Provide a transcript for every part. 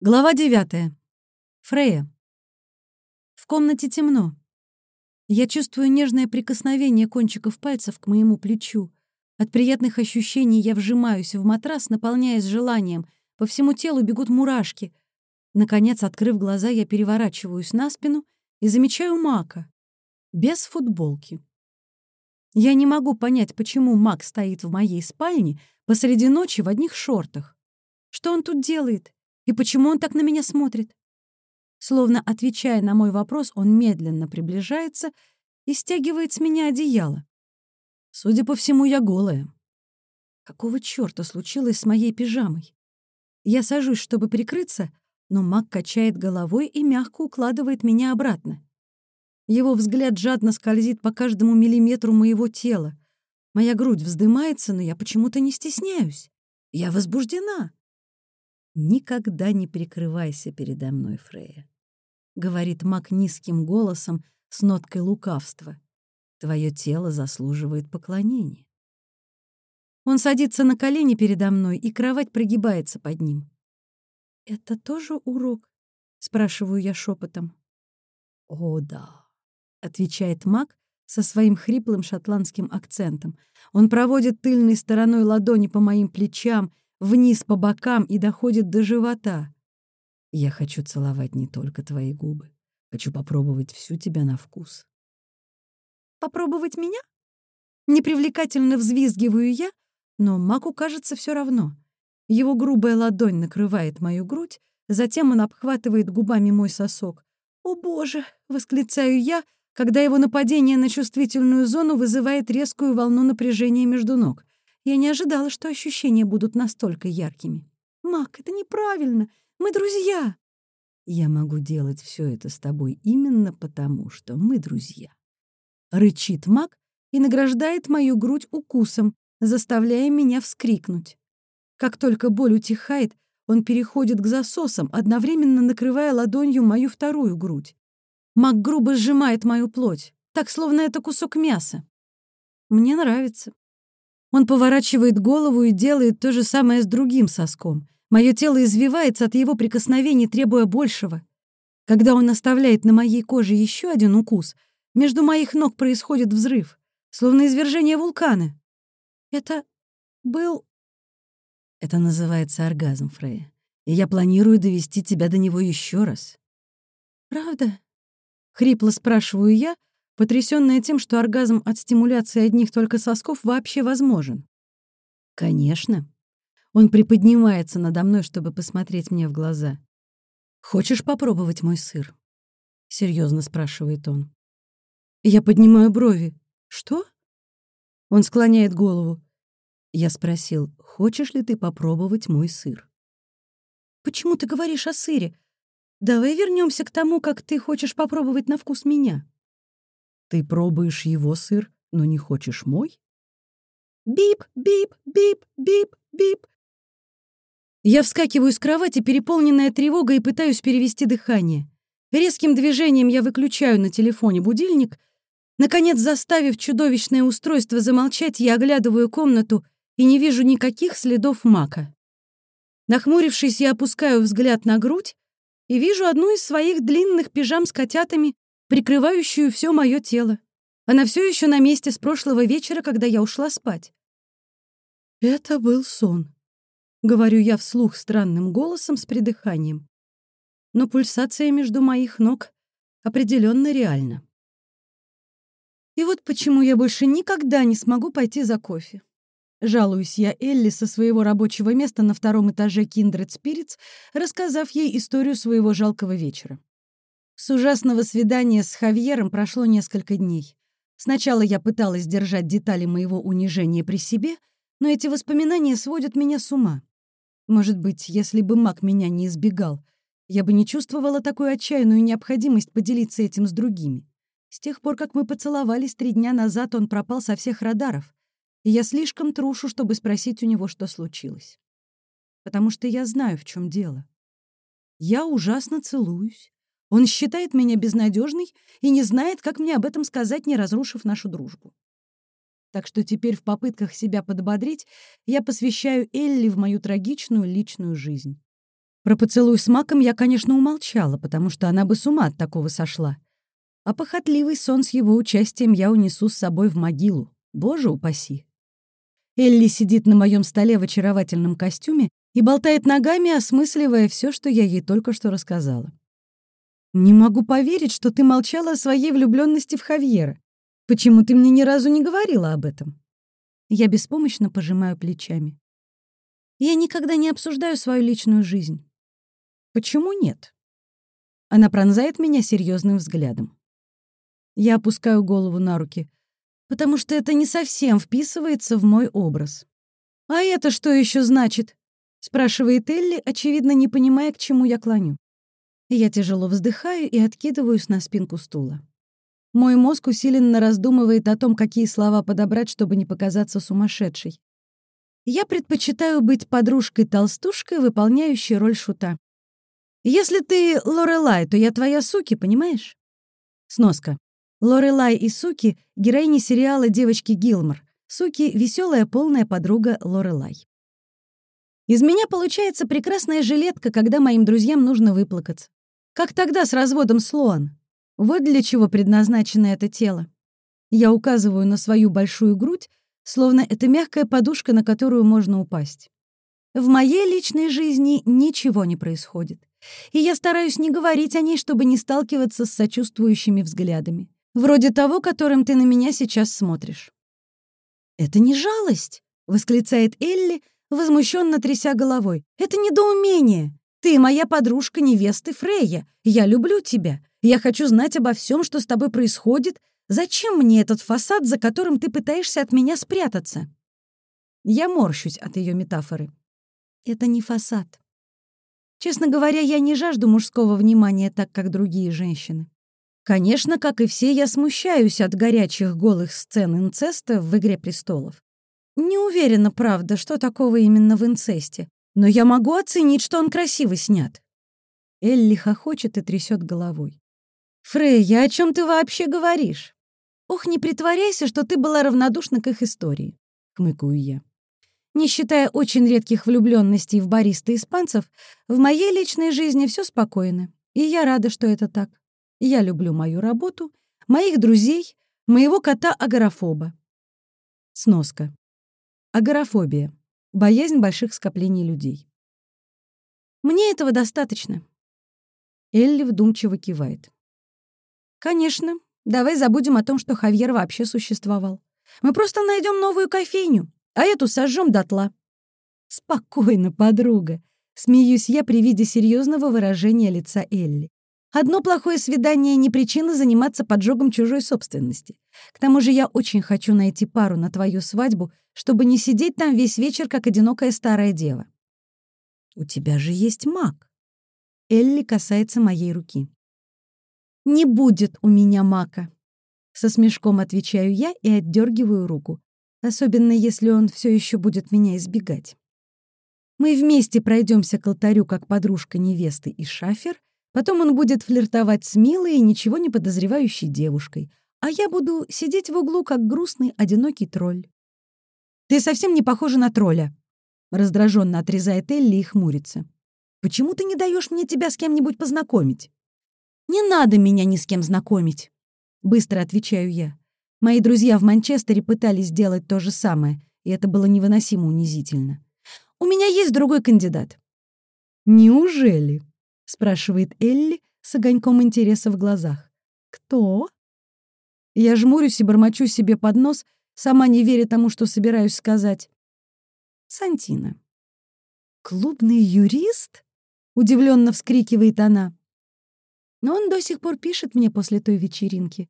Глава девятая. Фрея. В комнате темно. Я чувствую нежное прикосновение кончиков пальцев к моему плечу. От приятных ощущений я вжимаюсь в матрас, наполняясь желанием. По всему телу бегут мурашки. Наконец, открыв глаза, я переворачиваюсь на спину и замечаю Мака. Без футболки. Я не могу понять, почему Мак стоит в моей спальне посреди ночи в одних шортах. Что он тут делает? И почему он так на меня смотрит? Словно отвечая на мой вопрос, он медленно приближается и стягивает с меня одеяло. Судя по всему, я голая. Какого чёрта случилось с моей пижамой? Я сажусь, чтобы прикрыться, но маг качает головой и мягко укладывает меня обратно. Его взгляд жадно скользит по каждому миллиметру моего тела. Моя грудь вздымается, но я почему-то не стесняюсь. Я возбуждена. «Никогда не прикрывайся передо мной, Фрея», — говорит Мак низким голосом с ноткой лукавства. «Твое тело заслуживает поклонения». Он садится на колени передо мной, и кровать прогибается под ним. «Это тоже урок?» — спрашиваю я шепотом. «О, да», — отвечает Мак со своим хриплым шотландским акцентом. Он проводит тыльной стороной ладони по моим плечам — вниз по бокам и доходит до живота. Я хочу целовать не только твои губы. Хочу попробовать всю тебя на вкус. Попробовать меня? Непривлекательно взвизгиваю я, но Маку кажется все равно. Его грубая ладонь накрывает мою грудь, затем он обхватывает губами мой сосок. «О, Боже!» — восклицаю я, когда его нападение на чувствительную зону вызывает резкую волну напряжения между ног. Я не ожидала, что ощущения будут настолько яркими. «Мак, это неправильно! Мы друзья!» «Я могу делать все это с тобой именно потому, что мы друзья». Рычит Мак и награждает мою грудь укусом, заставляя меня вскрикнуть. Как только боль утихает, он переходит к засосам, одновременно накрывая ладонью мою вторую грудь. Мак грубо сжимает мою плоть, так, словно это кусок мяса. Мне нравится. Он поворачивает голову и делает то же самое с другим соском. Мое тело извивается от его прикосновений, требуя большего. Когда он оставляет на моей коже еще один укус, между моих ног происходит взрыв, словно извержение вулкана. Это был... Это называется оргазм, Фрея. И я планирую довести тебя до него еще раз. Правда? Хрипло спрашиваю я, потрясённая тем, что оргазм от стимуляции одних только сосков вообще возможен. Конечно. Он приподнимается надо мной, чтобы посмотреть мне в глаза. «Хочешь попробовать мой сыр?» — серьезно спрашивает он. Я поднимаю брови. «Что?» Он склоняет голову. Я спросил, «Хочешь ли ты попробовать мой сыр?» «Почему ты говоришь о сыре? Давай вернемся к тому, как ты хочешь попробовать на вкус меня». Ты пробуешь его сыр, но не хочешь мой? Бип, бип, бип, бип, бип. Я вскакиваю с кровати, переполненная тревогой, и пытаюсь перевести дыхание. Резким движением я выключаю на телефоне будильник. Наконец, заставив чудовищное устройство замолчать, я оглядываю комнату и не вижу никаких следов мака. Нахмурившись, я опускаю взгляд на грудь и вижу одну из своих длинных пижам с котятами, прикрывающую все мое тело. Она все еще на месте с прошлого вечера, когда я ушла спать. Это был сон. Говорю я вслух странным голосом с придыханием. Но пульсация между моих ног определенно реальна. И вот почему я больше никогда не смогу пойти за кофе. Жалуюсь я Элли со своего рабочего места на втором этаже Kindred Spirits, рассказав ей историю своего жалкого вечера. С ужасного свидания с Хавьером прошло несколько дней. Сначала я пыталась держать детали моего унижения при себе, но эти воспоминания сводят меня с ума. Может быть, если бы маг меня не избегал, я бы не чувствовала такую отчаянную необходимость поделиться этим с другими. С тех пор, как мы поцеловались три дня назад, он пропал со всех радаров, и я слишком трушу, чтобы спросить у него, что случилось. Потому что я знаю, в чем дело. Я ужасно целуюсь, он считает меня безнадежной и не знает, как мне об этом сказать, не разрушив нашу дружбу. Так что теперь в попытках себя подбодрить я посвящаю Элли в мою трагичную личную жизнь. Про поцелуй с маком я, конечно, умолчала, потому что она бы с ума от такого сошла. А похотливый сон с его участием я унесу с собой в могилу. Боже упаси. Элли сидит на моем столе в очаровательном костюме и болтает ногами, осмысливая все, что я ей только что рассказала. «Не могу поверить, что ты молчала о своей влюбленности в Хавьера. Почему ты мне ни разу не говорила об этом?» Я беспомощно пожимаю плечами. Я никогда не обсуждаю свою личную жизнь. Почему нет? Она пронзает меня серьезным взглядом. Я опускаю голову на руки, потому что это не совсем вписывается в мой образ. «А это что еще значит?» — спрашивает Элли, очевидно, не понимая, к чему я клоню. Я тяжело вздыхаю и откидываюсь на спинку стула. Мой мозг усиленно раздумывает о том, какие слова подобрать, чтобы не показаться сумасшедшей. Я предпочитаю быть подружкой-толстушкой, выполняющей роль шута. Если ты Лорелай, то я твоя Суки, понимаешь? Сноска. Лорелай и Суки — героини сериала «Девочки Гилмор». Суки — веселая полная подруга Лорелай. Из меня получается прекрасная жилетка, когда моим друзьям нужно выплакаться. Как тогда с разводом Слоан. Вот для чего предназначено это тело. Я указываю на свою большую грудь, словно это мягкая подушка, на которую можно упасть. В моей личной жизни ничего не происходит. И я стараюсь не говорить о ней, чтобы не сталкиваться с сочувствующими взглядами. Вроде того, которым ты на меня сейчас смотришь. «Это не жалость!» — восклицает Элли, возмущенно тряся головой. «Это недоумение! Ты моя подружка невесты Фрейя. Я люблю тебя. Я хочу знать обо всем, что с тобой происходит, Зачем мне этот фасад, за которым ты пытаешься от меня спрятаться? Я морщусь от ее метафоры. Это не фасад. Честно говоря, я не жажду мужского внимания так, как другие женщины. Конечно, как и все, я смущаюсь от горячих голых сцен инцеста в «Игре престолов». Не уверена, правда, что такого именно в инцесте, но я могу оценить, что он красиво снят. Элли хохочет и трясет головой. «Фрейя, о чем ты вообще говоришь? «Ох, не притворяйся, что ты была равнодушна к их истории», — хмыкаю я. Не считая очень редких влюбленностей в бариста испанцев, в моей личной жизни все спокойно, и я рада, что это так. Я люблю мою работу, моих друзей, моего кота-агорафоба. Сноска. Агорафобия. Боязнь больших скоплений людей. Мне этого достаточно. Элли вдумчиво кивает. Конечно, Давай забудем о том, что Хавьер вообще существовал. Мы просто найдем новую кофейню, а эту сожжем дотла. Спокойно, подруга. Смеюсь я при виде серьезного выражения лица Элли. Одно плохое свидание не причина заниматься поджогом чужой собственности. К тому же я очень хочу найти пару на твою свадьбу, чтобы не сидеть там весь вечер, как одинокая старая дева. У тебя же есть маг. Элли касается моей руки. «Не будет у меня мака!» Со смешком отвечаю я и отдергиваю руку, особенно если он все еще будет меня избегать. Мы вместе пройдемся к алтарю как подружка невесты и шафер, потом он будет флиртовать с милой и ничего не подозревающей девушкой, а я буду сидеть в углу как грустный, одинокий тролль. «Ты совсем не похожа на тролля», — раздраженно отрезает Элли и хмурится. «Почему ты не даешь мне тебя с кем-нибудь познакомить?» «Не надо меня ни с кем знакомить», — быстро отвечаю я. Мои друзья в Манчестере пытались сделать то же самое, и это было невыносимо унизительно. «У меня есть другой кандидат». «Неужели?» — спрашивает Элли с огоньком интереса в глазах. «Кто?» Я жмурюсь и бормочу себе под нос, сама не веря тому, что собираюсь сказать. «Сантина». «Клубный юрист?» — удивленно вскрикивает она. Но он до сих пор пишет мне после той вечеринки.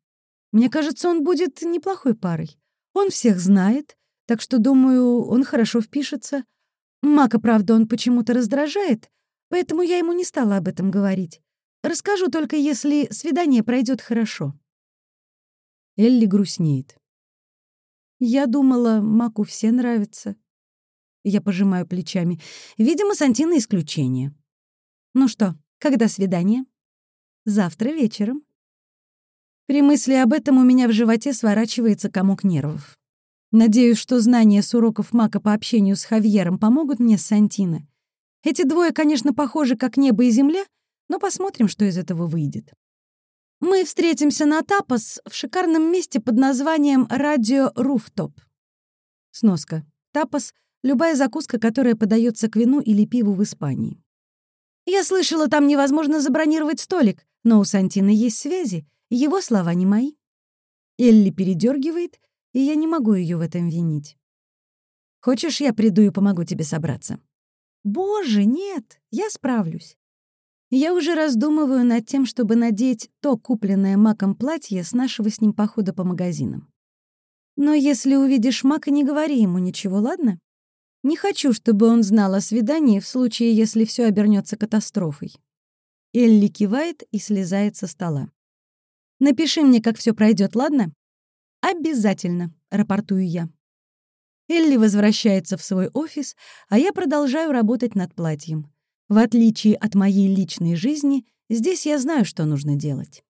Мне кажется, он будет неплохой парой. Он всех знает, так что, думаю, он хорошо впишется. Мака, правда, он почему-то раздражает, поэтому я ему не стала об этом говорить. Расскажу только, если свидание пройдет хорошо. Элли грустнеет. Я думала, Маку все нравятся. Я пожимаю плечами. Видимо, Сантина исключение. Ну что, когда свидание? Завтра вечером. При мысли об этом у меня в животе сворачивается комок нервов. Надеюсь, что знания с уроков Мака по общению с Хавьером помогут мне с Сантино. Эти двое, конечно, похожи как небо и земля, но посмотрим, что из этого выйдет. Мы встретимся на тапос в шикарном месте под названием «Радио Руфтоп». Сноска. Тапос — любая закуска, которая подается к вину или пиву в Испании. Я слышала, там невозможно забронировать столик, но у Сантины есть связи, его слова не мои. Элли передергивает, и я не могу ее в этом винить. Хочешь, я приду и помогу тебе собраться? Боже, нет, я справлюсь. Я уже раздумываю над тем, чтобы надеть то купленное Маком платье с нашего с ним похода по магазинам. Но если увидишь Мака, не говори ему ничего, ладно? Не хочу, чтобы он знал о свидании в случае, если все обернется катастрофой. Элли кивает и слезает со стола. «Напиши мне, как все пройдет, ладно?» «Обязательно», — рапортую я. Элли возвращается в свой офис, а я продолжаю работать над платьем. В отличие от моей личной жизни, здесь я знаю, что нужно делать.